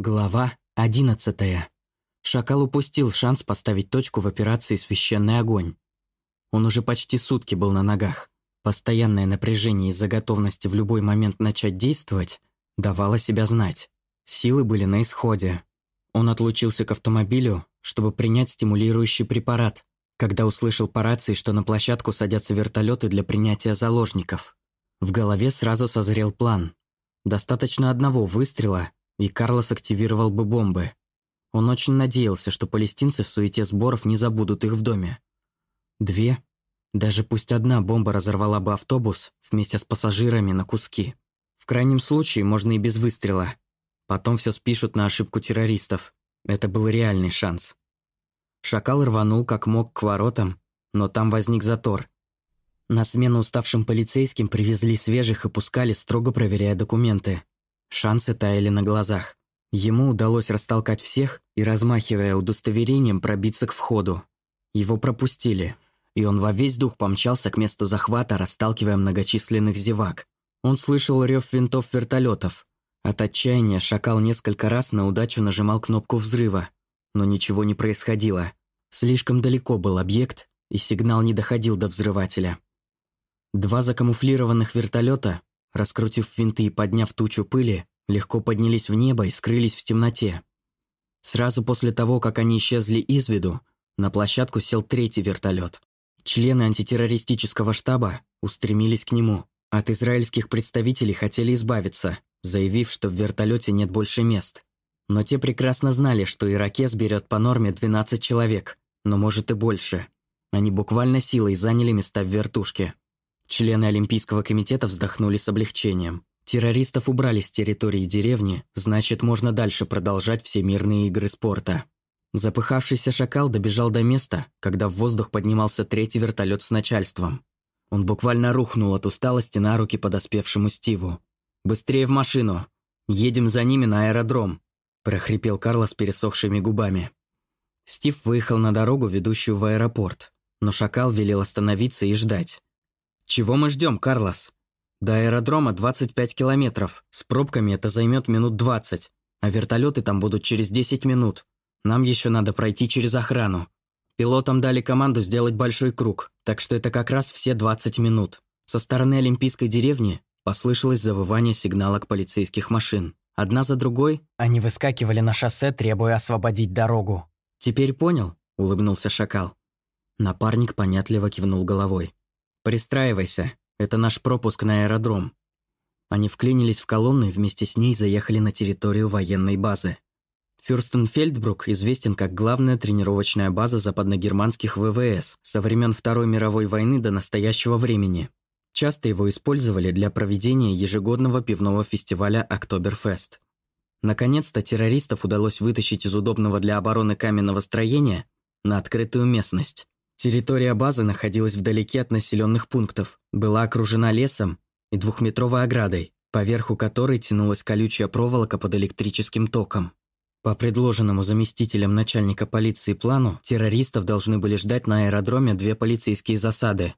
Глава одиннадцатая. Шакал упустил шанс поставить точку в операции «Священный огонь». Он уже почти сутки был на ногах. Постоянное напряжение из-за готовности в любой момент начать действовать давало себя знать. Силы были на исходе. Он отлучился к автомобилю, чтобы принять стимулирующий препарат, когда услышал по рации, что на площадку садятся вертолеты для принятия заложников. В голове сразу созрел план. Достаточно одного выстрела – и Карлос активировал бы бомбы. Он очень надеялся, что палестинцы в суете сборов не забудут их в доме. Две, даже пусть одна бомба разорвала бы автобус вместе с пассажирами на куски. В крайнем случае можно и без выстрела. Потом все спишут на ошибку террористов. Это был реальный шанс. Шакал рванул как мог к воротам, но там возник затор. На смену уставшим полицейским привезли свежих и пускали, строго проверяя документы. Шансы таяли на глазах. Ему удалось растолкать всех и, размахивая удостоверением, пробиться к входу. Его пропустили, и он во весь дух помчался к месту захвата, расталкивая многочисленных зевак. Он слышал рев винтов вертолетов. От отчаяния шакал несколько раз на удачу нажимал кнопку взрыва, но ничего не происходило. Слишком далеко был объект, и сигнал не доходил до взрывателя. Два закамуфлированных вертолета раскрутив винты и подняв тучу пыли, легко поднялись в небо и скрылись в темноте. Сразу после того, как они исчезли из виду, на площадку сел третий вертолет. Члены антитеррористического штаба устремились к нему. От израильских представителей хотели избавиться, заявив, что в вертолете нет больше мест. Но те прекрасно знали, что иракес берет по норме 12 человек, но может и больше. Они буквально силой заняли места в вертушке. Члены Олимпийского комитета вздохнули с облегчением. Террористов убрали с территории деревни, значит, можно дальше продолжать все мирные игры спорта. Запыхавшийся шакал добежал до места, когда в воздух поднимался третий вертолет с начальством. Он буквально рухнул от усталости на руки подоспевшему Стиву. «Быстрее в машину! Едем за ними на аэродром!» – прохрипел Карлос пересохшими губами. Стив выехал на дорогу, ведущую в аэропорт, но шакал велел остановиться и ждать. «Чего мы ждем, Карлос?» «До аэродрома 25 километров. С пробками это займет минут 20, а вертолеты там будут через 10 минут. Нам еще надо пройти через охрану. Пилотам дали команду сделать большой круг, так что это как раз все 20 минут. Со стороны Олимпийской деревни послышалось завывание сигналок полицейских машин. Одна за другой они выскакивали на шоссе, требуя освободить дорогу. «Теперь понял?» – улыбнулся шакал. Напарник понятливо кивнул головой. «Пристраивайся, это наш пропуск на аэродром». Они вклинились в колонну и вместе с ней заехали на территорию военной базы. Фюрстенфельдбрук известен как главная тренировочная база западногерманских ВВС со времен Второй мировой войны до настоящего времени. Часто его использовали для проведения ежегодного пивного фестиваля «Октоберфест». Наконец-то террористов удалось вытащить из удобного для обороны каменного строения на открытую местность. Территория базы находилась вдалеке от населенных пунктов, была окружена лесом и двухметровой оградой, поверху которой тянулась колючая проволока под электрическим током. По предложенному заместителем начальника полиции плану, террористов должны были ждать на аэродроме две полицейские засады.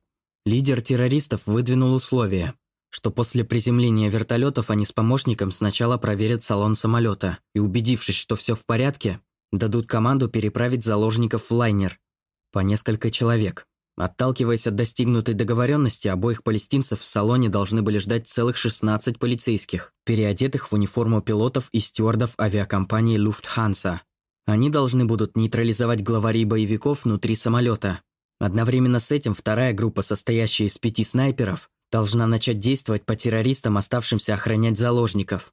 Лидер террористов выдвинул условие, что после приземления вертолетов они с помощником сначала проверят салон самолета и, убедившись, что все в порядке, дадут команду переправить заложников в лайнер, по несколько человек. Отталкиваясь от достигнутой договоренности, обоих палестинцев в салоне должны были ждать целых 16 полицейских, переодетых в униформу пилотов и стюардов авиакомпании Lufthansa. Они должны будут нейтрализовать главарей боевиков внутри самолета. Одновременно с этим вторая группа, состоящая из пяти снайперов, должна начать действовать по террористам, оставшимся охранять заложников.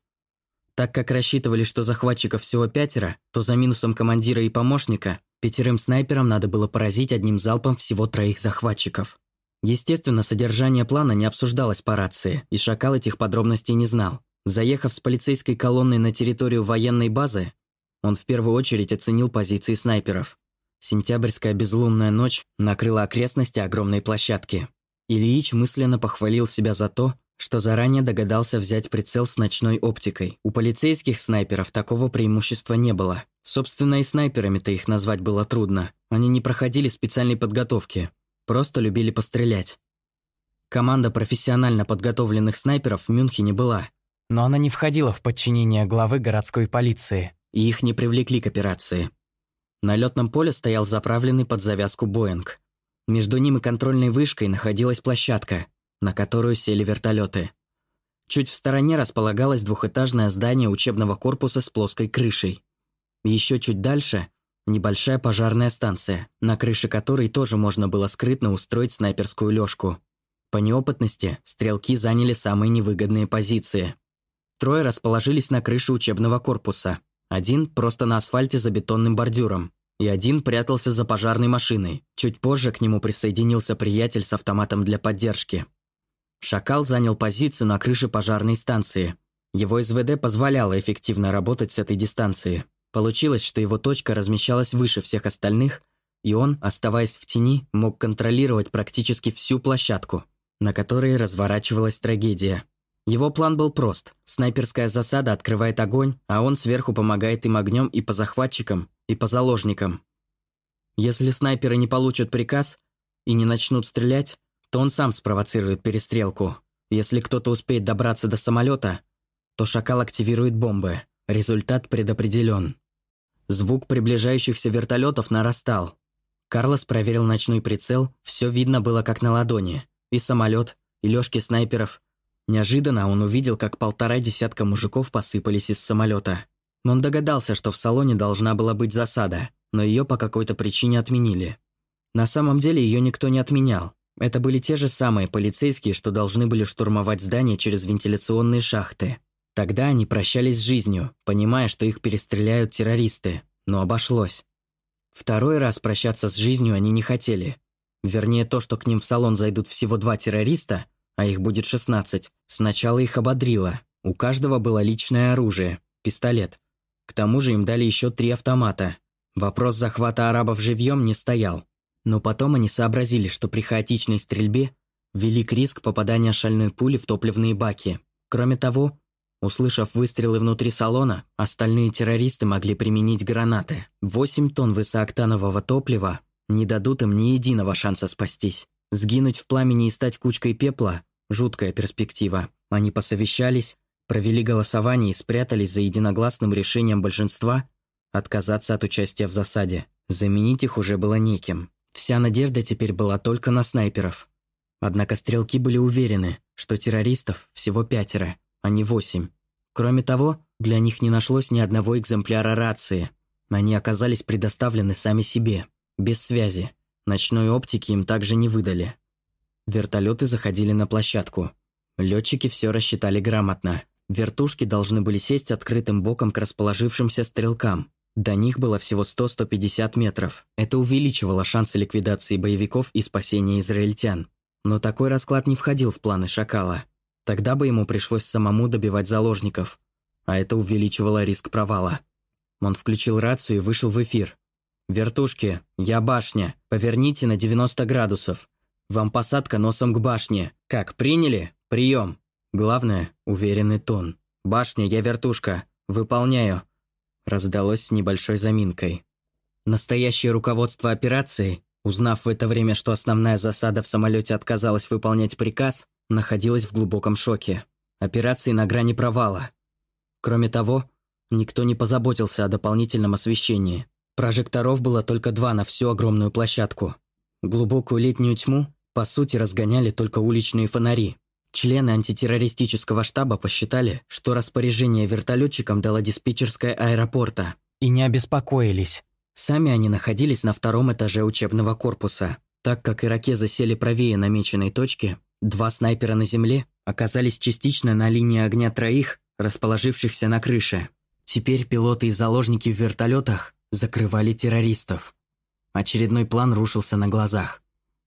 Так как рассчитывали, что захватчиков всего пятеро, то за минусом командира и помощника Пятерым снайперам надо было поразить одним залпом всего троих захватчиков. Естественно, содержание плана не обсуждалось по рации, и Шакал этих подробностей не знал. Заехав с полицейской колонной на территорию военной базы, он в первую очередь оценил позиции снайперов. Сентябрьская безлунная ночь накрыла окрестности огромной площадки. Ильич мысленно похвалил себя за то, что заранее догадался взять прицел с ночной оптикой. У полицейских снайперов такого преимущества не было. Собственно, и снайперами-то их назвать было трудно. Они не проходили специальной подготовки, просто любили пострелять. Команда профессионально подготовленных снайперов в Мюнхене была, но она не входила в подчинение главы городской полиции. и их не привлекли к операции. На летном поле стоял заправленный под завязку Боинг. Между ним и контрольной вышкой находилась площадка, на которую сели вертолеты. Чуть в стороне располагалось двухэтажное здание учебного корпуса с плоской крышей. Еще чуть дальше – небольшая пожарная станция, на крыше которой тоже можно было скрытно устроить снайперскую лёжку. По неопытности стрелки заняли самые невыгодные позиции. Трое расположились на крыше учебного корпуса. Один просто на асфальте за бетонным бордюром, и один прятался за пожарной машиной. Чуть позже к нему присоединился приятель с автоматом для поддержки. Шакал занял позицию на крыше пожарной станции. Его СВД позволяло эффективно работать с этой дистанции. Получилось, что его точка размещалась выше всех остальных, и он, оставаясь в тени, мог контролировать практически всю площадку, на которой разворачивалась трагедия. Его план был прост. Снайперская засада открывает огонь, а он сверху помогает им огнем и по захватчикам, и по заложникам. Если снайперы не получат приказ и не начнут стрелять, то он сам спровоцирует перестрелку. Если кто-то успеет добраться до самолета, то «Шакал» активирует бомбы. Результат предопределен. Звук приближающихся вертолетов нарастал. Карлос проверил ночной прицел, все видно было как на ладони. И самолет, и лёжки снайперов. Неожиданно он увидел, как полтора десятка мужиков посыпались из самолета. Он догадался, что в салоне должна была быть засада, но ее по какой-то причине отменили. На самом деле ее никто не отменял. Это были те же самые полицейские, что должны были штурмовать здание через вентиляционные шахты. Тогда они прощались с жизнью, понимая, что их перестреляют террористы, но обошлось. Второй раз прощаться с жизнью они не хотели. Вернее, то, что к ним в салон зайдут всего два террориста, а их будет 16, сначала их ободрило. У каждого было личное оружие, пистолет. К тому же им дали еще три автомата. Вопрос захвата арабов живьем не стоял. Но потом они сообразили, что при хаотичной стрельбе велик риск попадания шальной пули в топливные баки. Кроме того, услышав выстрелы внутри салона, остальные террористы могли применить гранаты. 8 тонн высокооктанового топлива не дадут им ни единого шанса спастись. Сгинуть в пламени и стать кучкой пепла – жуткая перспектива. Они посовещались, провели голосование и спрятались за единогласным решением большинства отказаться от участия в засаде. Заменить их уже было неким. Вся надежда теперь была только на снайперов. Однако стрелки были уверены, что террористов всего пятеро, а не восемь. Кроме того, для них не нашлось ни одного экземпляра рации. Они оказались предоставлены сами себе, без связи. Ночной оптики им также не выдали. Вертолеты заходили на площадку. Летчики все рассчитали грамотно. Вертушки должны были сесть открытым боком к расположившимся стрелкам. До них было всего 100-150 метров. Это увеличивало шансы ликвидации боевиков и спасения израильтян. Но такой расклад не входил в планы Шакала. Тогда бы ему пришлось самому добивать заложников. А это увеличивало риск провала. Он включил рацию и вышел в эфир. «Вертушки, я башня. Поверните на 90 градусов. Вам посадка носом к башне. Как, приняли? Прием. Главное – уверенный тон. Башня, я вертушка. Выполняю раздалось с небольшой заминкой. Настоящее руководство операции, узнав в это время, что основная засада в самолете отказалась выполнять приказ, находилось в глубоком шоке. Операции на грани провала. Кроме того, никто не позаботился о дополнительном освещении. Прожекторов было только два на всю огромную площадку. Глубокую летнюю тьму, по сути, разгоняли только уличные фонари. Члены антитеррористического штаба посчитали, что распоряжение вертолетчикам дала диспетчерская аэропорта, и не обеспокоились. Сами они находились на втором этаже учебного корпуса. Так как иракезы сели правее намеченной точки, два снайпера на земле оказались частично на линии огня троих, расположившихся на крыше. Теперь пилоты и заложники в вертолетах закрывали террористов. Очередной план рушился на глазах.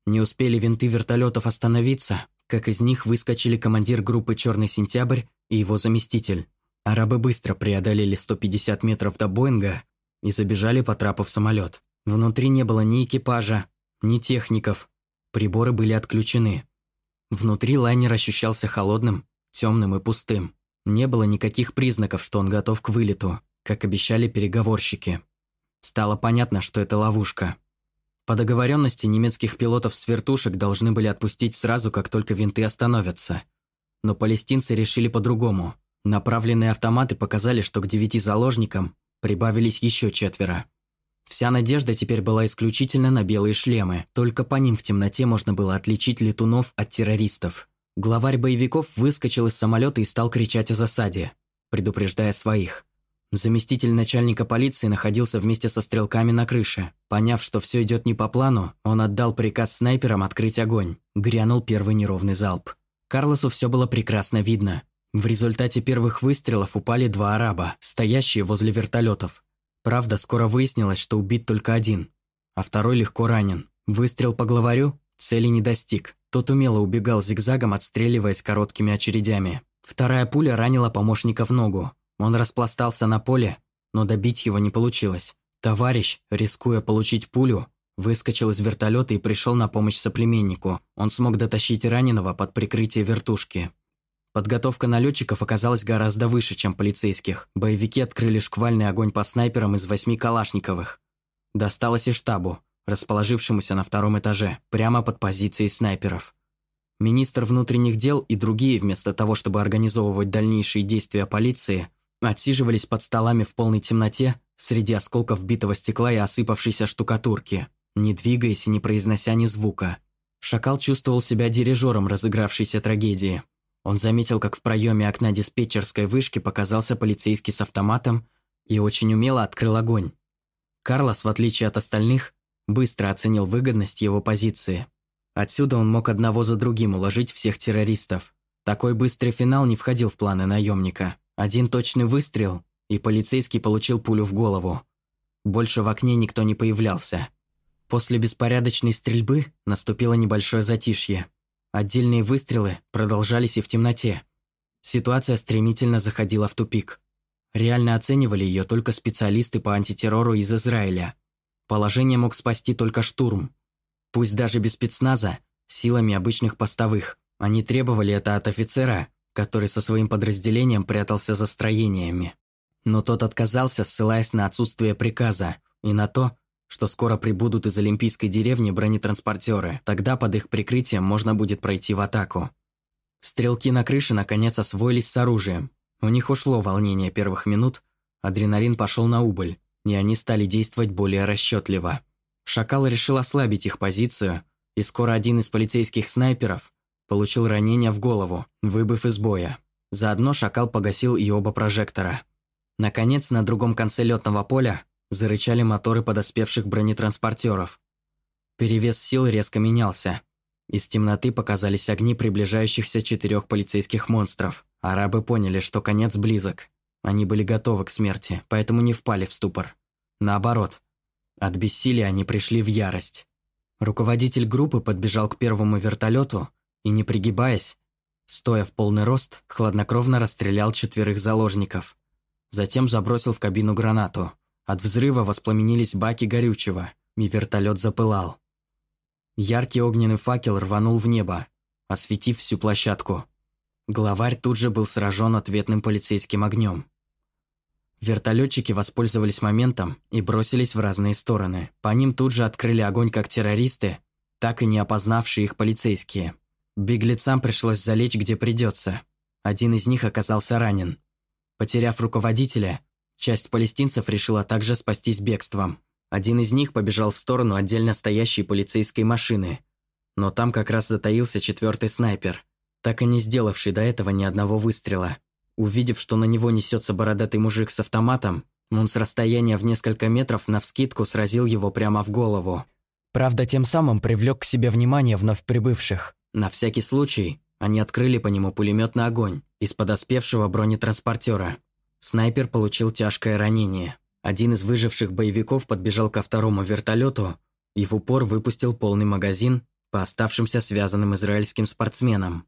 Не успели винты вертолетов остановиться, как из них выскочили командир группы «Черный сентябрь» и его заместитель. Арабы быстро преодолели 150 метров до Боинга и забежали по трапу в самолет. Внутри не было ни экипажа, ни техников. Приборы были отключены. Внутри лайнер ощущался холодным, темным и пустым. Не было никаких признаков, что он готов к вылету, как обещали переговорщики. Стало понятно, что это ловушка. По договоренности немецких пилотов с вертушек должны были отпустить сразу, как только винты остановятся. Но палестинцы решили по-другому. Направленные автоматы показали, что к девяти заложникам прибавились еще четверо. Вся надежда теперь была исключительно на белые шлемы, только по ним в темноте можно было отличить летунов от террористов. Главарь боевиков выскочил из самолета и стал кричать о засаде, предупреждая своих. Заместитель начальника полиции находился вместе со стрелками на крыше. Поняв, что все идет не по плану, он отдал приказ снайперам открыть огонь. Грянул первый неровный залп. Карлосу все было прекрасно видно. В результате первых выстрелов упали два араба, стоящие возле вертолетов. Правда, скоро выяснилось, что убит только один, а второй легко ранен. Выстрел по главарю цели не достиг. Тот умело убегал зигзагом, отстреливаясь короткими очередями. Вторая пуля ранила помощника в ногу, он распластался на поле, но добить его не получилось. Товарищ, рискуя получить пулю, выскочил из вертолета и пришел на помощь соплеменнику. Он смог дотащить раненого под прикрытие вертушки. Подготовка налетчиков оказалась гораздо выше, чем полицейских. Боевики открыли шквальный огонь по снайперам из восьми калашниковых. Досталось и штабу, расположившемуся на втором этаже, прямо под позицией снайперов. Министр внутренних дел и другие, вместо того, чтобы организовывать дальнейшие действия полиции, Отсиживались под столами в полной темноте, среди осколков битого стекла и осыпавшейся штукатурки, не двигаясь и не произнося ни звука. Шакал чувствовал себя дирижером разыгравшейся трагедии. Он заметил, как в проеме окна диспетчерской вышки показался полицейский с автоматом и очень умело открыл огонь. Карлос, в отличие от остальных, быстро оценил выгодность его позиции. Отсюда он мог одного за другим уложить всех террористов. Такой быстрый финал не входил в планы наемника. Один точный выстрел, и полицейский получил пулю в голову. Больше в окне никто не появлялся. После беспорядочной стрельбы наступило небольшое затишье. Отдельные выстрелы продолжались и в темноте. Ситуация стремительно заходила в тупик. Реально оценивали ее только специалисты по антитеррору из Израиля. Положение мог спасти только штурм. Пусть даже без спецназа, силами обычных постовых. Они требовали это от офицера, который со своим подразделением прятался за строениями. Но тот отказался, ссылаясь на отсутствие приказа и на то, что скоро прибудут из Олимпийской деревни бронетранспортеры, тогда под их прикрытием можно будет пройти в атаку. Стрелки на крыше наконец освоились с оружием. У них ушло волнение первых минут, адреналин пошел на убыль, и они стали действовать более расчетливо. Шакал решил ослабить их позицию, и скоро один из полицейских снайперов Получил ранение в голову, выбыв из боя. Заодно шакал погасил и оба прожектора. Наконец, на другом конце летного поля зарычали моторы подоспевших бронетранспортеров. Перевес сил резко менялся. Из темноты показались огни приближающихся четырех полицейских монстров. Арабы поняли, что конец близок. Они были готовы к смерти, поэтому не впали в ступор. Наоборот, от бессилия они пришли в ярость. Руководитель группы подбежал к первому вертолету и, не пригибаясь, стоя в полный рост, хладнокровно расстрелял четверых заложников. Затем забросил в кабину гранату. От взрыва воспламенились баки горючего, и вертолет запылал. Яркий огненный факел рванул в небо, осветив всю площадку. Главарь тут же был сражен ответным полицейским огнем. Вертолетчики воспользовались моментом и бросились в разные стороны. По ним тут же открыли огонь как террористы, так и не опознавшие их полицейские. Беглецам пришлось залечь где придется. Один из них оказался ранен. Потеряв руководителя, часть палестинцев решила также спастись бегством. Один из них побежал в сторону отдельно стоящей полицейской машины. Но там как раз затаился четвертый снайпер, так и не сделавший до этого ни одного выстрела. Увидев, что на него несется бородатый мужик с автоматом, он с расстояния в несколько метров навскидку сразил его прямо в голову. Правда, тем самым привлек к себе внимание вновь прибывших. На всякий случай они открыли по нему пулеметный огонь из подоспевшего бронетранспортера. Снайпер получил тяжкое ранение. Один из выживших боевиков подбежал ко второму вертолету и в упор выпустил полный магазин по оставшимся связанным израильским спортсменам.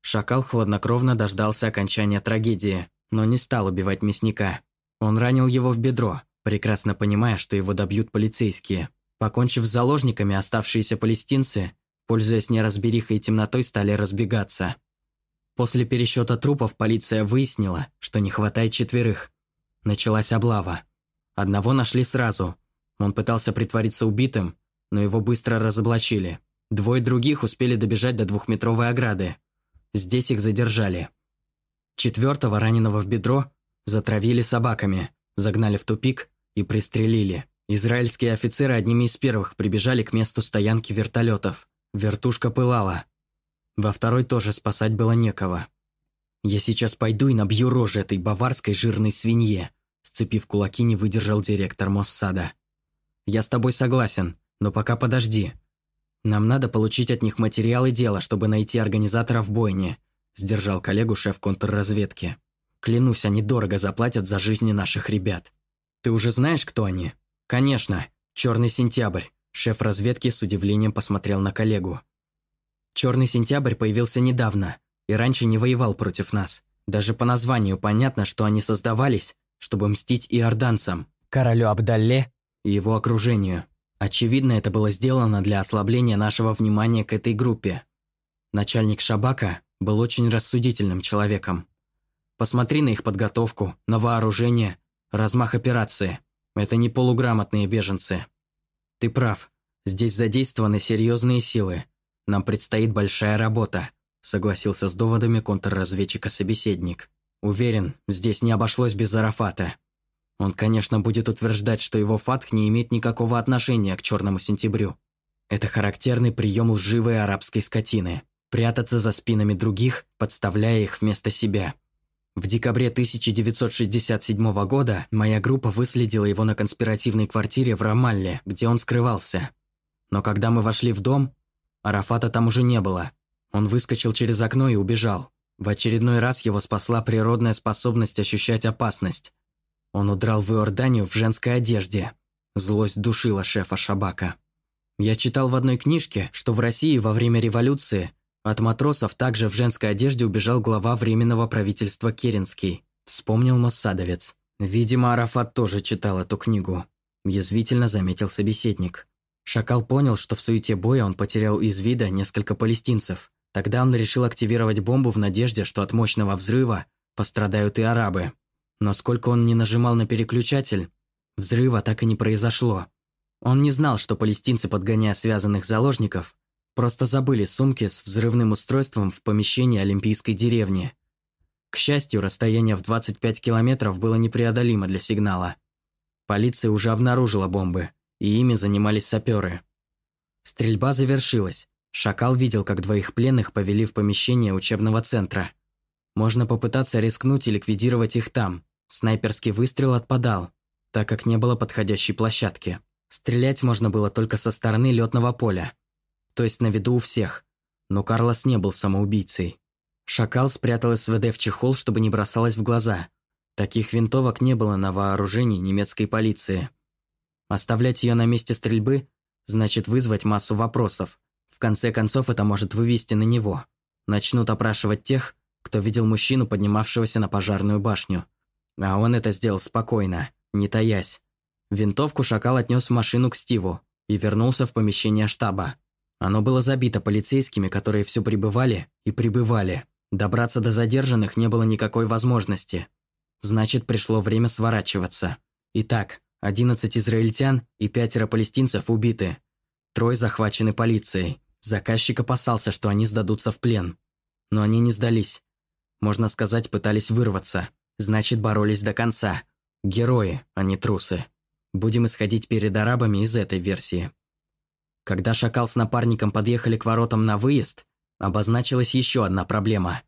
Шакал хладнокровно дождался окончания трагедии, но не стал убивать мясника. Он ранил его в бедро, прекрасно понимая, что его добьют полицейские. Покончив с заложниками, оставшиеся палестинцы пользуясь неразберихой и темнотой, стали разбегаться. После пересчета трупов полиция выяснила, что не хватает четверых. Началась облава. Одного нашли сразу. Он пытался притвориться убитым, но его быстро разоблачили. Двое других успели добежать до двухметровой ограды. Здесь их задержали. Четвертого, раненого в бедро, затравили собаками. загнали в тупик и пристрелили. Израильские офицеры одними из первых прибежали к месту стоянки вертолетов. Вертушка пылала. Во второй тоже спасать было некого. «Я сейчас пойду и набью рожи этой баварской жирной свинье», сцепив кулаки, не выдержал директор Моссада. «Я с тобой согласен, но пока подожди. Нам надо получить от них материалы дела, чтобы найти организатора в бойне», сдержал коллегу шеф контрразведки. «Клянусь, они дорого заплатят за жизни наших ребят. Ты уже знаешь, кто они?» «Конечно, Черный сентябрь», шеф разведки с удивлением посмотрел на коллегу. Черный сентябрь появился недавно и раньше не воевал против нас. Даже по названию понятно, что они создавались, чтобы мстить иорданцам, королю Абдалле и его окружению. Очевидно, это было сделано для ослабления нашего внимания к этой группе. Начальник Шабака был очень рассудительным человеком. Посмотри на их подготовку, на вооружение, размах операции. Это не полуграмотные беженцы. Ты прав. Здесь задействованы серьезные силы. Нам предстоит большая работа, согласился с доводами контрразведчика собеседник. Уверен, здесь не обошлось без Арафата. Он, конечно, будет утверждать, что его фатх не имеет никакого отношения к черному сентябрю. Это характерный прием лживой арабской скотины – прятаться за спинами других, подставляя их вместо себя. В декабре 1967 года моя группа выследила его на конспиративной квартире в Рамалле, где он скрывался. Но когда мы вошли в дом, Арафата там уже не было. Он выскочил через окно и убежал. В очередной раз его спасла природная способность ощущать опасность. Он удрал в Иорданию в женской одежде. Злость душила шефа Шабака. Я читал в одной книжке, что в России во время революции от матросов также в женской одежде убежал глава Временного правительства Керенский. Вспомнил Моссадовец. Видимо, Арафат тоже читал эту книгу. Язвительно заметил собеседник. Шакал понял, что в суете боя он потерял из вида несколько палестинцев. Тогда он решил активировать бомбу в надежде, что от мощного взрыва пострадают и арабы. Но сколько он не нажимал на переключатель, взрыва так и не произошло. Он не знал, что палестинцы, подгоняя связанных заложников, Просто забыли сумки с взрывным устройством в помещении Олимпийской деревни. К счастью, расстояние в 25 километров было непреодолимо для сигнала. Полиция уже обнаружила бомбы, и ими занимались саперы. Стрельба завершилась. Шакал видел, как двоих пленных повели в помещение учебного центра. Можно попытаться рискнуть и ликвидировать их там. Снайперский выстрел отпадал, так как не было подходящей площадки. Стрелять можно было только со стороны летного поля то есть на виду у всех. Но Карлос не был самоубийцей. Шакал спрятал СВД в чехол, чтобы не бросалось в глаза. Таких винтовок не было на вооружении немецкой полиции. Оставлять ее на месте стрельбы значит вызвать массу вопросов. В конце концов, это может вывести на него. Начнут опрашивать тех, кто видел мужчину, поднимавшегося на пожарную башню. А он это сделал спокойно, не таясь. Винтовку шакал отнес в машину к Стиву и вернулся в помещение штаба. Оно было забито полицейскими, которые все прибывали и прибывали. Добраться до задержанных не было никакой возможности. Значит, пришло время сворачиваться. Итак, 11 израильтян и пятеро палестинцев убиты. Трое захвачены полицией. Заказчик опасался, что они сдадутся в плен. Но они не сдались. Можно сказать, пытались вырваться. Значит, боролись до конца. Герои, а не трусы. Будем исходить перед арабами из этой версии. Когда Шакал с напарником подъехали к воротам на выезд, обозначилась еще одна проблема.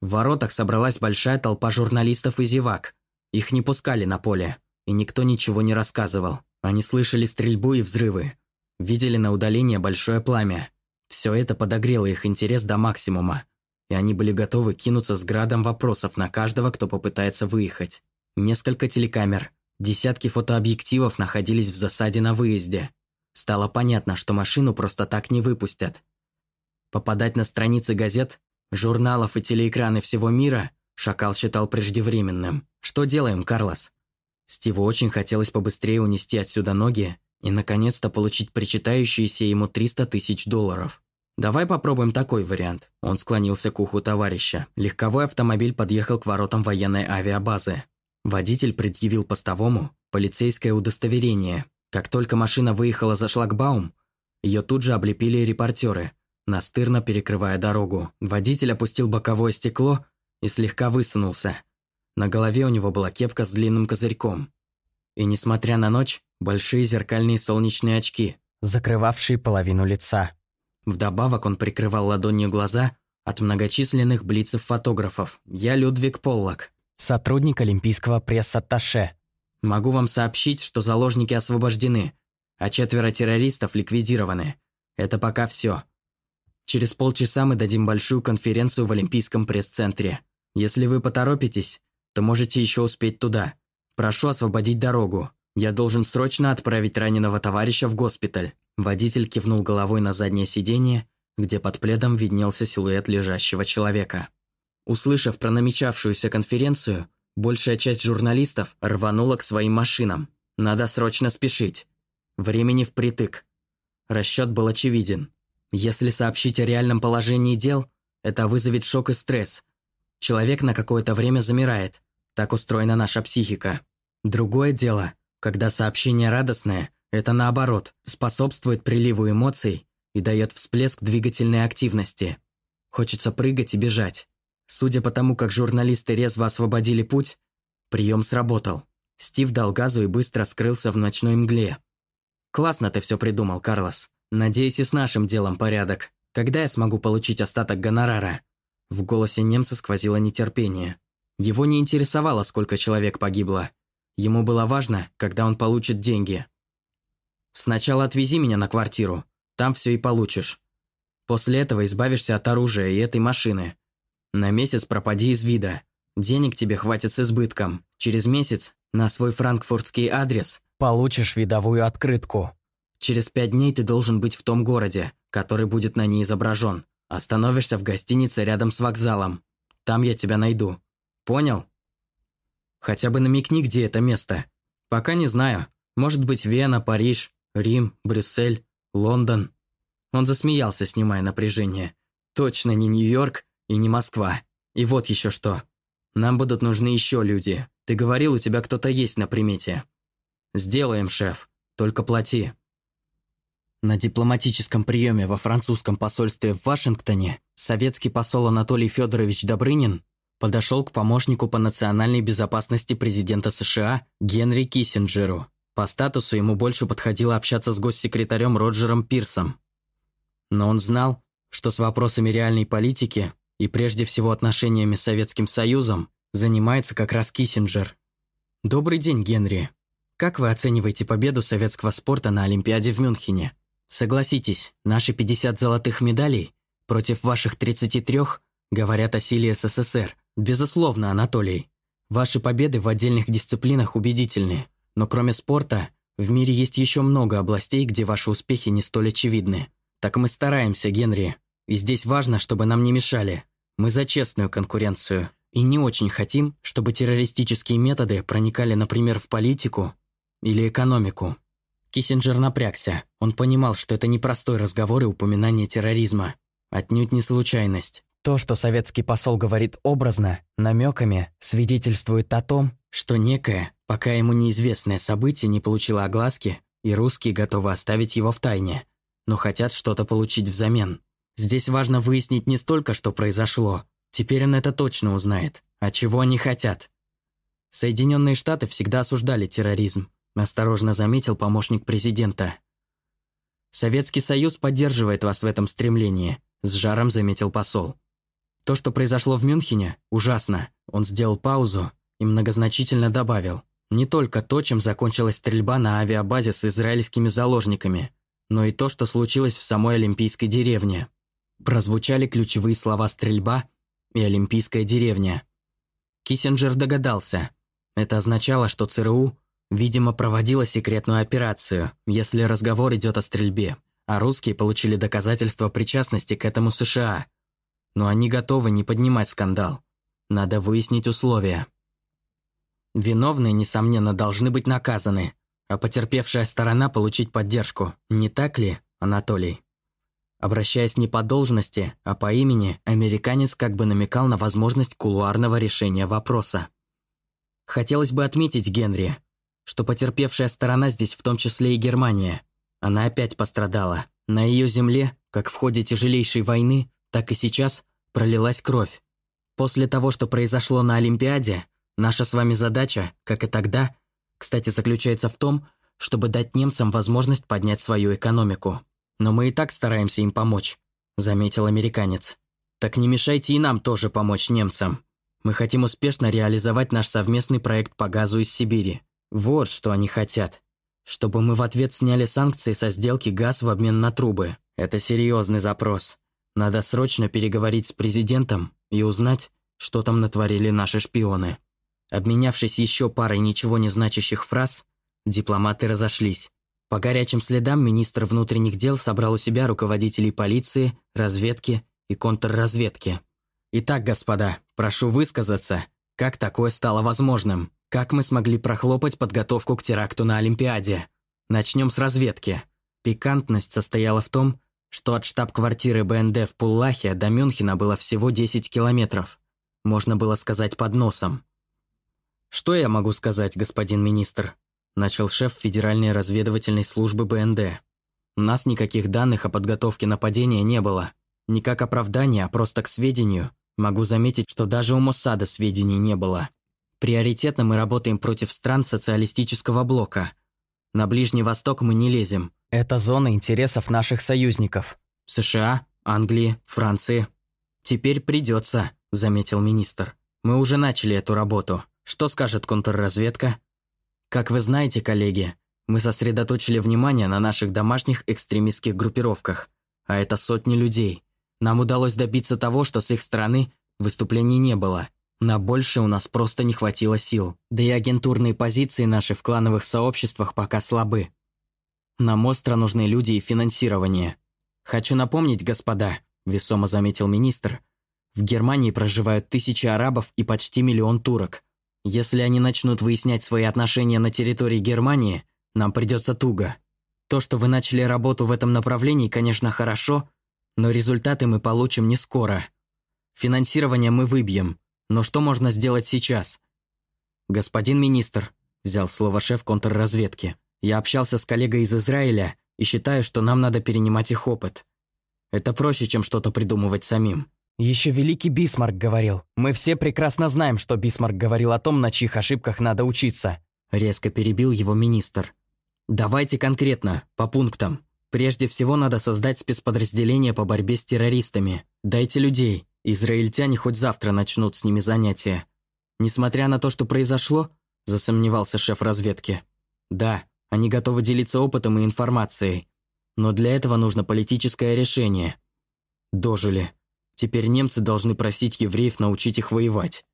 В воротах собралась большая толпа журналистов и зевак. Их не пускали на поле, и никто ничего не рассказывал. Они слышали стрельбу и взрывы. Видели на удалении большое пламя. Все это подогрело их интерес до максимума, и они были готовы кинуться с градом вопросов на каждого, кто попытается выехать. Несколько телекамер, десятки фотообъективов находились в засаде на выезде. Стало понятно, что машину просто так не выпустят. Попадать на страницы газет, журналов и телеэкраны всего мира Шакал считал преждевременным. «Что делаем, Карлос?» Стиву очень хотелось побыстрее унести отсюда ноги и, наконец-то, получить причитающиеся ему 300 тысяч долларов. «Давай попробуем такой вариант». Он склонился к уху товарища. Легковой автомобиль подъехал к воротам военной авиабазы. Водитель предъявил постовому полицейское удостоверение как только машина выехала за шлагбаум, ее тут же облепили репортеры, настырно перекрывая дорогу. Водитель опустил боковое стекло и слегка высунулся. На голове у него была кепка с длинным козырьком. И, несмотря на ночь, большие зеркальные солнечные очки, закрывавшие половину лица. Вдобавок он прикрывал ладонью глаза от многочисленных блицев фотографов. «Я Людвиг Поллок, сотрудник Олимпийского пресс-атташе. Могу вам сообщить, что заложники освобождены, а четверо террористов ликвидированы. Это пока все. Через полчаса мы дадим большую конференцию в Олимпийском пресс-центре. Если вы поторопитесь, то можете еще успеть туда. Прошу освободить дорогу. Я должен срочно отправить раненого товарища в госпиталь». Водитель кивнул головой на заднее сиденье, где под пледом виднелся силуэт лежащего человека. Услышав про намечавшуюся конференцию, большая часть журналистов рванула к своим машинам. Надо срочно спешить. Времени впритык. Расчет был очевиден. Если сообщить о реальном положении дел, это вызовет шок и стресс. Человек на какое-то время замирает. Так устроена наша психика. Другое дело, когда сообщение радостное, это наоборот, способствует приливу эмоций и дает всплеск двигательной активности. Хочется прыгать и бежать. Судя по тому, как журналисты резво освободили путь, прием сработал. Стив дал газу и быстро скрылся в ночной мгле. «Классно ты все придумал, Карлос. Надеюсь, и с нашим делом порядок. Когда я смогу получить остаток гонорара?» В голосе немца сквозило нетерпение. Его не интересовало, сколько человек погибло. Ему было важно, когда он получит деньги. «Сначала отвези меня на квартиру. Там все и получишь. После этого избавишься от оружия и этой машины. На месяц пропади из вида. Денег тебе хватит с избытком. Через месяц на свой франкфуртский адрес получишь видовую открытку. Через пять дней ты должен быть в том городе, который будет на ней изображен. Остановишься в гостинице рядом с вокзалом. Там я тебя найду. Понял? Хотя бы намекни, где это место. Пока не знаю. Может быть, Вена, Париж, Рим, Брюссель, Лондон. Он засмеялся, снимая напряжение. Точно не Нью-Йорк и не Москва. И вот еще что. Нам будут нужны еще люди. Ты говорил, у тебя кто-то есть на примете. Сделаем, шеф. Только плати. На дипломатическом приеме во французском посольстве в Вашингтоне советский посол Анатолий Федорович Добрынин подошел к помощнику по национальной безопасности президента США Генри Киссинджеру. По статусу ему больше подходило общаться с госсекретарем Роджером Пирсом. Но он знал, что с вопросами реальной политики и прежде всего отношениями с Советским Союзом занимается как раз Киссинджер. «Добрый день, Генри. Как вы оцениваете победу советского спорта на Олимпиаде в Мюнхене?» Согласитесь, наши 50 золотых медалей против ваших 33 говорят о силе СССР. Безусловно, Анатолий. Ваши победы в отдельных дисциплинах убедительны. Но кроме спорта, в мире есть еще много областей, где ваши успехи не столь очевидны. Так мы стараемся, Генри. И здесь важно, чтобы нам не мешали. Мы за честную конкуренцию. И не очень хотим, чтобы террористические методы проникали, например, в политику или экономику. Киссинджер напрягся. Он понимал, что это не простой разговор и упоминание терроризма. Отнюдь не случайность. То, что советский посол говорит образно, намеками, свидетельствует о том, что некое, пока ему неизвестное событие не получило огласки, и русские готовы оставить его в тайне, но хотят что-то получить взамен. Здесь важно выяснить не столько, что произошло. Теперь он это точно узнает. А чего они хотят? Соединенные Штаты всегда осуждали терроризм, осторожно заметил помощник президента. Советский Союз поддерживает вас в этом стремлении, с жаром заметил посол. То, что произошло в Мюнхене, ужасно. Он сделал паузу и многозначительно добавил. Не только то, чем закончилась стрельба на авиабазе с израильскими заложниками, но и то, что случилось в самой Олимпийской деревне. Прозвучали ключевые слова «стрельба» и «Олимпийская деревня». Киссинджер догадался. Это означало, что ЦРУ Видимо, проводила секретную операцию, если разговор идет о стрельбе, а русские получили доказательства причастности к этому США. Но они готовы не поднимать скандал. Надо выяснить условия. Виновные, несомненно, должны быть наказаны, а потерпевшая сторона получить поддержку. Не так ли, Анатолий? Обращаясь не по должности, а по имени, американец как бы намекал на возможность кулуарного решения вопроса. Хотелось бы отметить, Генри, что потерпевшая сторона здесь в том числе и Германия. Она опять пострадала. На ее земле, как в ходе тяжелейшей войны, так и сейчас пролилась кровь. После того, что произошло на Олимпиаде, Наша с вами задача, как и тогда, кстати, заключается в том, чтобы дать немцам возможность поднять свою экономику. Но мы и так стараемся им помочь», – заметил американец. «Так не мешайте и нам тоже помочь немцам. Мы хотим успешно реализовать наш совместный проект по газу из Сибири. Вот что они хотят. Чтобы мы в ответ сняли санкции со сделки газ в обмен на трубы. Это серьезный запрос. Надо срочно переговорить с президентом и узнать, что там натворили наши шпионы. Обменявшись еще парой ничего не значащих фраз, дипломаты разошлись. По горячим следам министр внутренних дел собрал у себя руководителей полиции, разведки и контрразведки. Итак, господа, прошу высказаться, как такое стало возможным? Как мы смогли прохлопать подготовку к теракту на Олимпиаде? Начнем с разведки. Пикантность состояла в том, что от штаб-квартиры БНД в Пуллахе до Мюнхена было всего 10 километров. Можно было сказать под носом. «Что я могу сказать, господин министр?» Начал шеф Федеральной разведывательной службы БНД. «У нас никаких данных о подготовке нападения не было. Не как оправдание, а просто к сведению. Могу заметить, что даже у Моссада сведений не было. Приоритетно мы работаем против стран социалистического блока. На Ближний Восток мы не лезем. Это зона интересов наших союзников. США, Англии, Франции. Теперь придется, заметил министр. Мы уже начали эту работу. Что скажет контрразведка? Как вы знаете, коллеги, мы сосредоточили внимание на наших домашних экстремистских группировках, а это сотни людей. Нам удалось добиться того, что с их стороны выступлений не было. На больше у нас просто не хватило сил. Да и агентурные позиции наши в клановых сообществах пока слабы. Нам остро нужны люди и финансирование. Хочу напомнить, господа, весомо заметил министр, в Германии проживают тысячи арабов и почти миллион турок. Если они начнут выяснять свои отношения на территории Германии, нам придется туго. То, что вы начали работу в этом направлении, конечно, хорошо, но результаты мы получим не скоро. Финансирование мы выбьем, но что можно сделать сейчас? Господин министр, взял слово шеф контрразведки, я общался с коллегой из Израиля и считаю, что нам надо перенимать их опыт. Это проще, чем что-то придумывать самим. Еще великий Бисмарк говорил. Мы все прекрасно знаем, что Бисмарк говорил о том, на чьих ошибках надо учиться. Резко перебил его министр. Давайте конкретно, по пунктам. Прежде всего надо создать спецподразделение по борьбе с террористами. Дайте людей. Израильтяне хоть завтра начнут с ними занятия. Несмотря на то, что произошло, засомневался шеф разведки. Да, они готовы делиться опытом и информацией. Но для этого нужно политическое решение. Дожили. Теперь немцы должны просить евреев научить их воевать.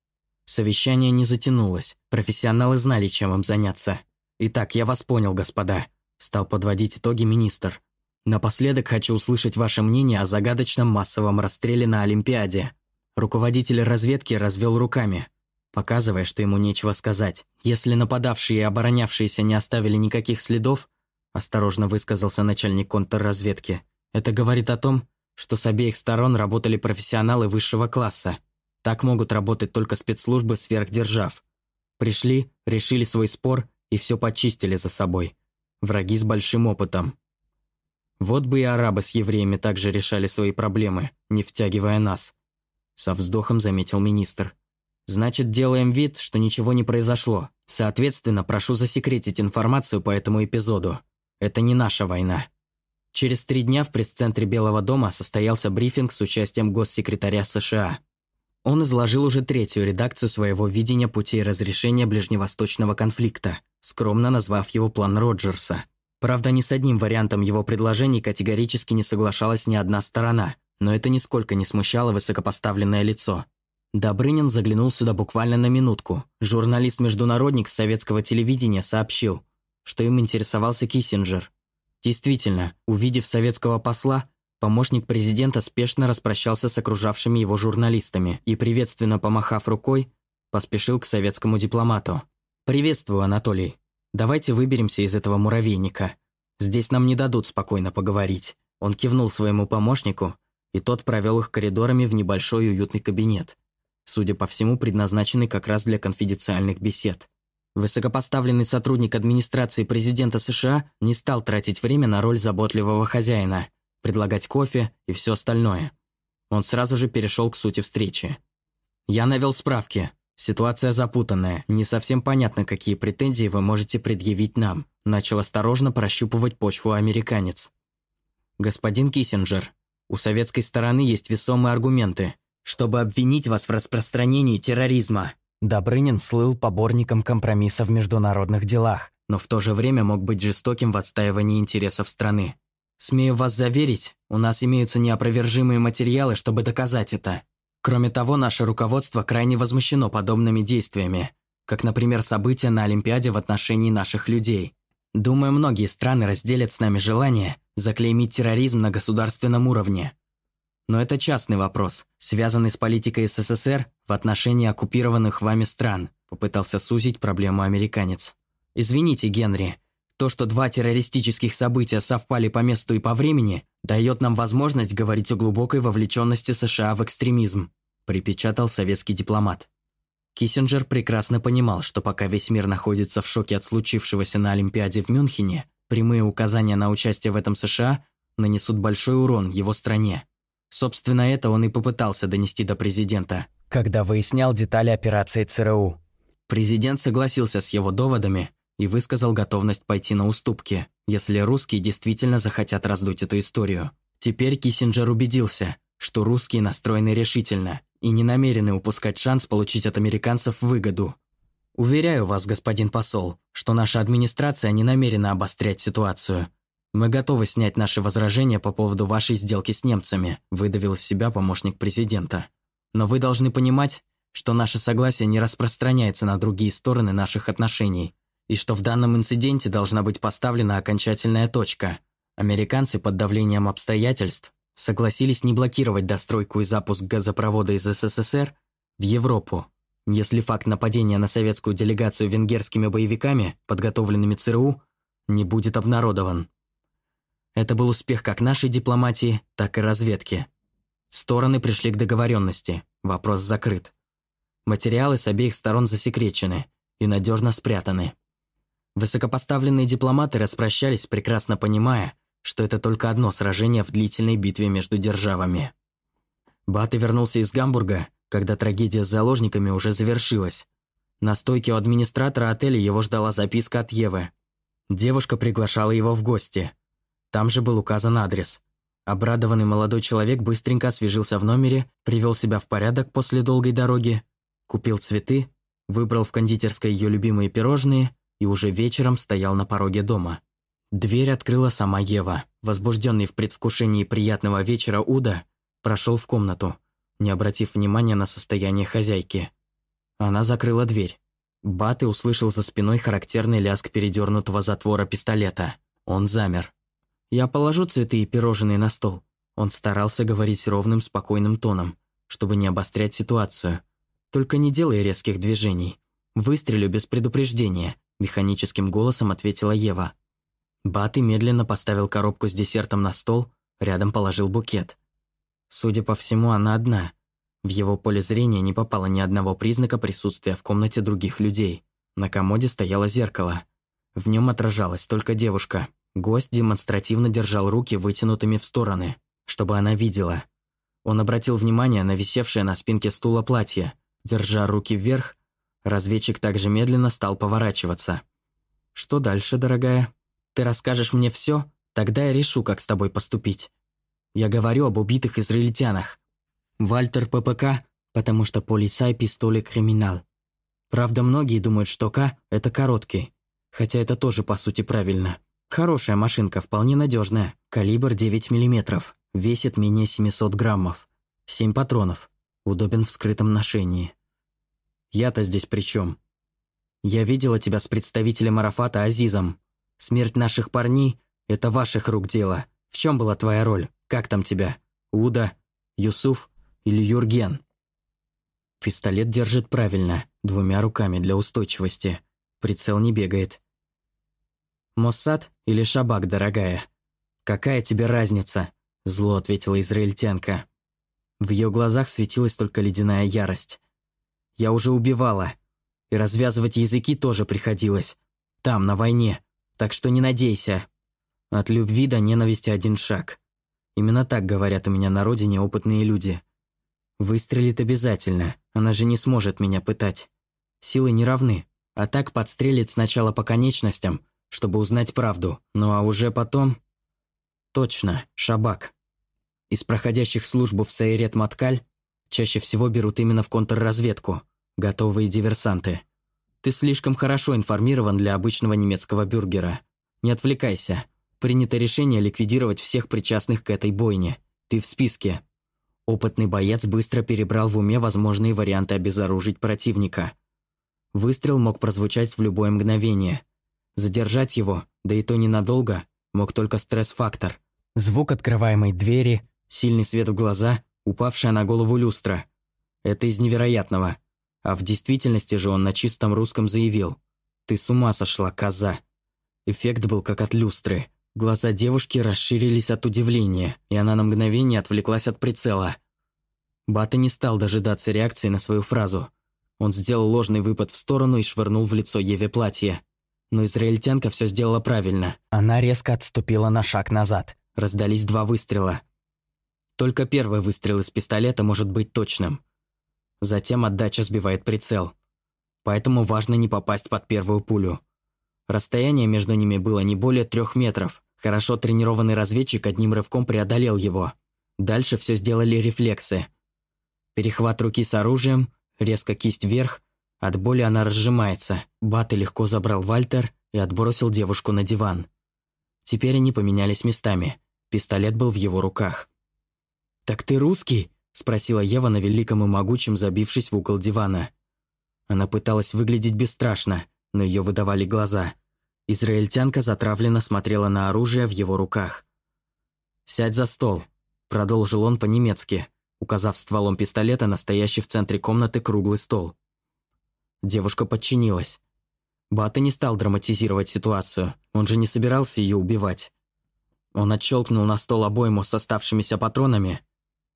Совещание не затянулось. Профессионалы знали, чем им заняться. «Итак, я вас понял, господа», – стал подводить итоги министр. Напоследок хочу услышать ваше мнение о загадочном массовом расстреле на Олимпиаде. Руководитель разведки развел руками, показывая, что ему нечего сказать. Если нападавшие и оборонявшиеся не оставили никаких следов, осторожно высказался начальник контрразведки, это говорит о том, что с обеих сторон работали профессионалы высшего класса. Так могут работать только спецслужбы сверхдержав. Пришли, решили свой спор и все почистили за собой. Враги с большим опытом. Вот бы и арабы с евреями также решали свои проблемы, не втягивая нас. Со вздохом заметил министр. Значит, делаем вид, что ничего не произошло. Соответственно, прошу засекретить информацию по этому эпизоду. Это не наша война. Через три дня в пресс-центре Белого дома состоялся брифинг с участием госсекретаря США. Он изложил уже третью редакцию своего видения путей разрешения ближневосточного конфликта, скромно назвав его «План Роджерса». Правда, ни с одним вариантом его предложений категорически не соглашалась ни одна сторона, но это нисколько не смущало высокопоставленное лицо. Добрынин заглянул сюда буквально на минутку. Журналист-международник с советского телевидения сообщил, что им интересовался Киссинджер. Действительно, увидев советского посла, помощник президента спешно распрощался с окружавшими его журналистами и, приветственно помахав рукой, поспешил к советскому дипломату. «Приветствую, Анатолий. Давайте выберемся из этого муравейника. Здесь нам не дадут спокойно поговорить». Он кивнул своему помощнику, и тот провел их коридорами в небольшой уютный кабинет, судя по всему, предназначенный как раз для конфиденциальных бесед. Высокопоставленный сотрудник администрации президента США не стал тратить время на роль заботливого хозяина, предлагать кофе и все остальное. Он сразу же перешел к сути встречи. «Я навел справки. Ситуация запутанная, не совсем понятно, какие претензии вы можете предъявить нам. Начал осторожно прощупывать почву американец. Господин Киссинджер, у советской стороны есть весомые аргументы, чтобы обвинить вас в распространении терроризма. Добрынин слыл поборником компромисса в международных делах, но в то же время мог быть жестоким в отстаивании интересов страны. Смею вас заверить, у нас имеются неопровержимые материалы, чтобы доказать это. Кроме того, наше руководство крайне возмущено подобными действиями, как, например, события на Олимпиаде в отношении наших людей. Думаю, многие страны разделят с нами желание заклеймить терроризм на государственном уровне. Но это частный вопрос, связанный с политикой СССР в отношении оккупированных вами стран, попытался сузить проблему американец. Извините, Генри, то, что два террористических события совпали по месту и по времени, дает нам возможность говорить о глубокой вовлеченности США в экстремизм», припечатал советский дипломат. Киссинджер прекрасно понимал, что пока весь мир находится в шоке от случившегося на Олимпиаде в Мюнхене, прямые указания на участие в этом США нанесут большой урон его стране. Собственно, это он и попытался донести до президента, когда выяснял детали операции ЦРУ. Президент согласился с его доводами, и высказал готовность пойти на уступки, если русские действительно захотят раздуть эту историю. Теперь Киссинджер убедился, что русские настроены решительно и не намерены упускать шанс получить от американцев выгоду. Уверяю вас, господин посол, что наша администрация не намерена обострять ситуацию. Мы готовы снять наши возражения по поводу вашей сделки с немцами, выдавил из себя помощник президента. Но вы должны понимать, что наше согласие не распространяется на другие стороны наших отношений и что в данном инциденте должна быть поставлена окончательная точка. Американцы под давлением обстоятельств согласились не блокировать достройку и запуск газопровода из СССР в Европу, если факт нападения на советскую делегацию венгерскими боевиками, подготовленными ЦРУ, не будет обнародован. Это был успех как нашей дипломатии, так и разведки. Стороны пришли к договоренности, вопрос закрыт. Материалы с обеих сторон засекречены и надежно спрятаны. Высокопоставленные дипломаты распрощались, прекрасно понимая, что это только одно сражение в длительной битве между державами. Баты вернулся из Гамбурга, когда трагедия с заложниками уже завершилась. На стойке у администратора отеля его ждала записка от Евы. Девушка приглашала его в гости. Там же был указан адрес. Обрадованный молодой человек быстренько освежился в номере, привел себя в порядок после долгой дороги, купил цветы, выбрал в кондитерской ее любимые пирожные и уже вечером стоял на пороге дома. Дверь открыла сама Ева. Возбужденный в предвкушении приятного вечера Уда прошел в комнату, не обратив внимания на состояние хозяйки. Она закрыла дверь. Баты услышал за спиной характерный лязг передернутого затвора пистолета. Он замер. «Я положу цветы и пирожные на стол». Он старался говорить ровным, спокойным тоном, чтобы не обострять ситуацию. «Только не делай резких движений. Выстрелю без предупреждения. Механическим голосом ответила Ева. Баты медленно поставил коробку с десертом на стол, рядом положил букет. Судя по всему, она одна. В его поле зрения не попало ни одного признака присутствия в комнате других людей. На комоде стояло зеркало. В нем отражалась только девушка. Гость демонстративно держал руки вытянутыми в стороны, чтобы она видела. Он обратил внимание на висевшее на спинке стула платье. Держа руки вверх, Разведчик также медленно стал поворачиваться. «Что дальше, дорогая? Ты расскажешь мне все? Тогда я решу, как с тобой поступить. Я говорю об убитых израильтянах. Вальтер ППК, потому что полицай пистоли криминал. Правда, многие думают, что К – это короткий. Хотя это тоже, по сути, правильно. Хорошая машинка, вполне надежная. Калибр 9 мм. Весит менее 700 граммов. 7 патронов. Удобен в скрытом ношении. Я-то здесь при чем? Я видела тебя с представителем Арафата Азизом. Смерть наших парней – это ваших рук дело. В чем была твоя роль? Как там тебя? Уда, Юсуф или Юрген? Пистолет держит правильно, двумя руками для устойчивости. Прицел не бегает. «Моссад или Шабак, дорогая?» «Какая тебе разница?» – зло ответила израильтянка. В ее глазах светилась только ледяная ярость. Я уже убивала. И развязывать языки тоже приходилось. Там, на войне. Так что не надейся. От любви до ненависти один шаг. Именно так говорят у меня на родине опытные люди. Выстрелит обязательно, она же не сможет меня пытать. Силы не равны, а так подстрелит сначала по конечностям, чтобы узнать правду, ну а уже потом... Точно, шабак. Из проходящих службу в Сайрет Маткаль чаще всего берут именно в контрразведку, готовые диверсанты. Ты слишком хорошо информирован для обычного немецкого бюргера. Не отвлекайся. Принято решение ликвидировать всех причастных к этой бойне. Ты в списке. Опытный боец быстро перебрал в уме возможные варианты обезоружить противника. Выстрел мог прозвучать в любое мгновение. Задержать его, да и то ненадолго, мог только стресс-фактор. Звук открываемой двери, сильный свет в глаза, упавшая на голову люстра. Это из невероятного. А в действительности же он на чистом русском заявил. «Ты с ума сошла, коза!» Эффект был как от люстры. Глаза девушки расширились от удивления, и она на мгновение отвлеклась от прицела. Бата не стал дожидаться реакции на свою фразу. Он сделал ложный выпад в сторону и швырнул в лицо Еве платье. Но израильтянка все сделала правильно. Она резко отступила на шаг назад. Раздались два выстрела. Только первый выстрел из пистолета может быть точным. Затем отдача сбивает прицел. Поэтому важно не попасть под первую пулю. Расстояние между ними было не более трех метров. Хорошо тренированный разведчик одним рывком преодолел его. Дальше все сделали рефлексы. Перехват руки с оружием, резко кисть вверх. От боли она разжимается. Баты легко забрал Вальтер и отбросил девушку на диван. Теперь они поменялись местами. Пистолет был в его руках. «Так ты русский?» – спросила Ева на великом и могучем, забившись в угол дивана. Она пыталась выглядеть бесстрашно, но ее выдавали глаза. Израильтянка затравленно смотрела на оружие в его руках. «Сядь за стол», – продолжил он по-немецки, указав стволом пистолета на стоящий в центре комнаты круглый стол. Девушка подчинилась. Бата не стал драматизировать ситуацию, он же не собирался ее убивать. Он отщелкнул на стол обойму с оставшимися патронами,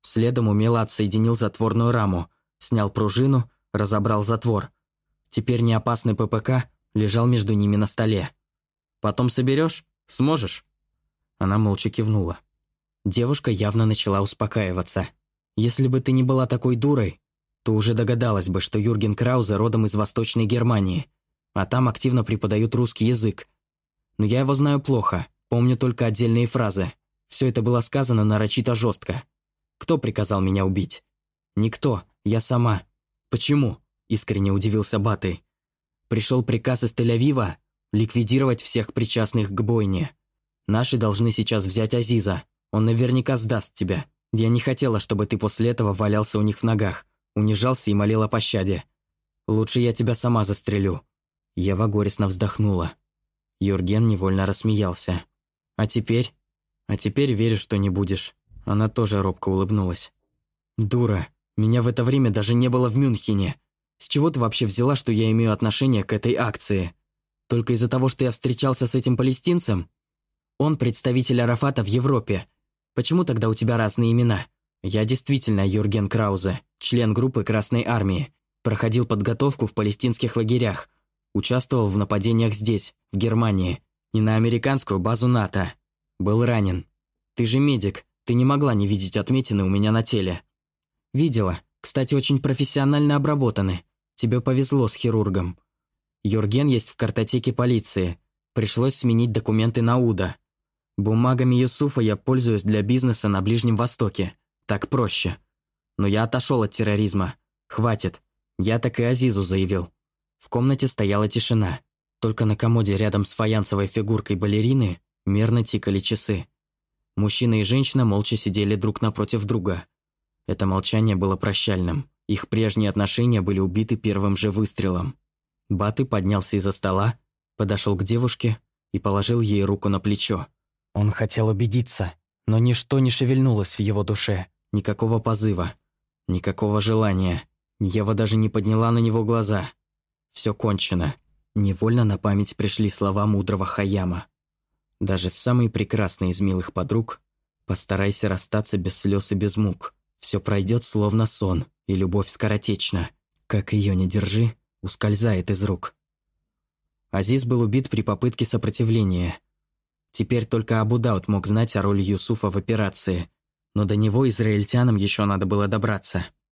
следом умело отсоединил затворную раму, снял пружину, разобрал затвор. Теперь неопасный ППК лежал между ними на столе. Потом соберешь? Сможешь?» Она молча кивнула. Девушка явно начала успокаиваться. «Если бы ты не была такой дурой, то уже догадалась бы, что Юрген Краузе родом из Восточной Германии, а там активно преподают русский язык. Но я его знаю плохо, помню только отдельные фразы. Все это было сказано нарочито жестко. Кто приказал меня убить? Никто, я сама. Почему? Искренне удивился Баты. Пришел приказ из Тель-Авива, ликвидировать всех причастных к бойне. Наши должны сейчас взять Азиза. Он наверняка сдаст тебя. Я не хотела, чтобы ты после этого валялся у них в ногах, унижался и молил о пощаде. Лучше я тебя сама застрелю». Ева горестно вздохнула. Юрген невольно рассмеялся. «А теперь? А теперь верю, что не будешь». Она тоже робко улыбнулась. «Дура, меня в это время даже не было в Мюнхене. С чего ты вообще взяла, что я имею отношение к этой акции?» Только из-за того, что я встречался с этим палестинцем? Он представитель Арафата в Европе. Почему тогда у тебя разные имена? Я действительно Юрген Краузе, член группы Красной Армии. Проходил подготовку в палестинских лагерях. Участвовал в нападениях здесь, в Германии. И на американскую базу НАТО. Был ранен. Ты же медик, ты не могла не видеть отметины у меня на теле. Видела. Кстати, очень профессионально обработаны. Тебе повезло с хирургом. Юрген есть в картотеке полиции. Пришлось сменить документы на УДА. Бумагами Юсуфа я пользуюсь для бизнеса на Ближнем Востоке. Так проще. Но я отошел от терроризма. Хватит. Я так и Азизу заявил. В комнате стояла тишина. Только на комоде рядом с фаянсовой фигуркой балерины мерно тикали часы. Мужчина и женщина молча сидели друг напротив друга. Это молчание было прощальным. Их прежние отношения были убиты первым же выстрелом. Баты поднялся из-за стола, подошел к девушке и положил ей руку на плечо. Он хотел убедиться, но ничто не шевельнулось в его душе. Никакого позыва, никакого желания. Ева даже не подняла на него глаза. Все кончено. Невольно на память пришли слова мудрого Хаяма. Даже самый прекрасный из милых подруг постарайся расстаться без слез и без мук. Все пройдет словно сон, и любовь скоротечна. Как ее не держи, ускользает из рук. Азиз был убит при попытке сопротивления. Теперь только Абудаут мог знать о роли Юсуфа в операции, но до него израильтянам еще надо было добраться.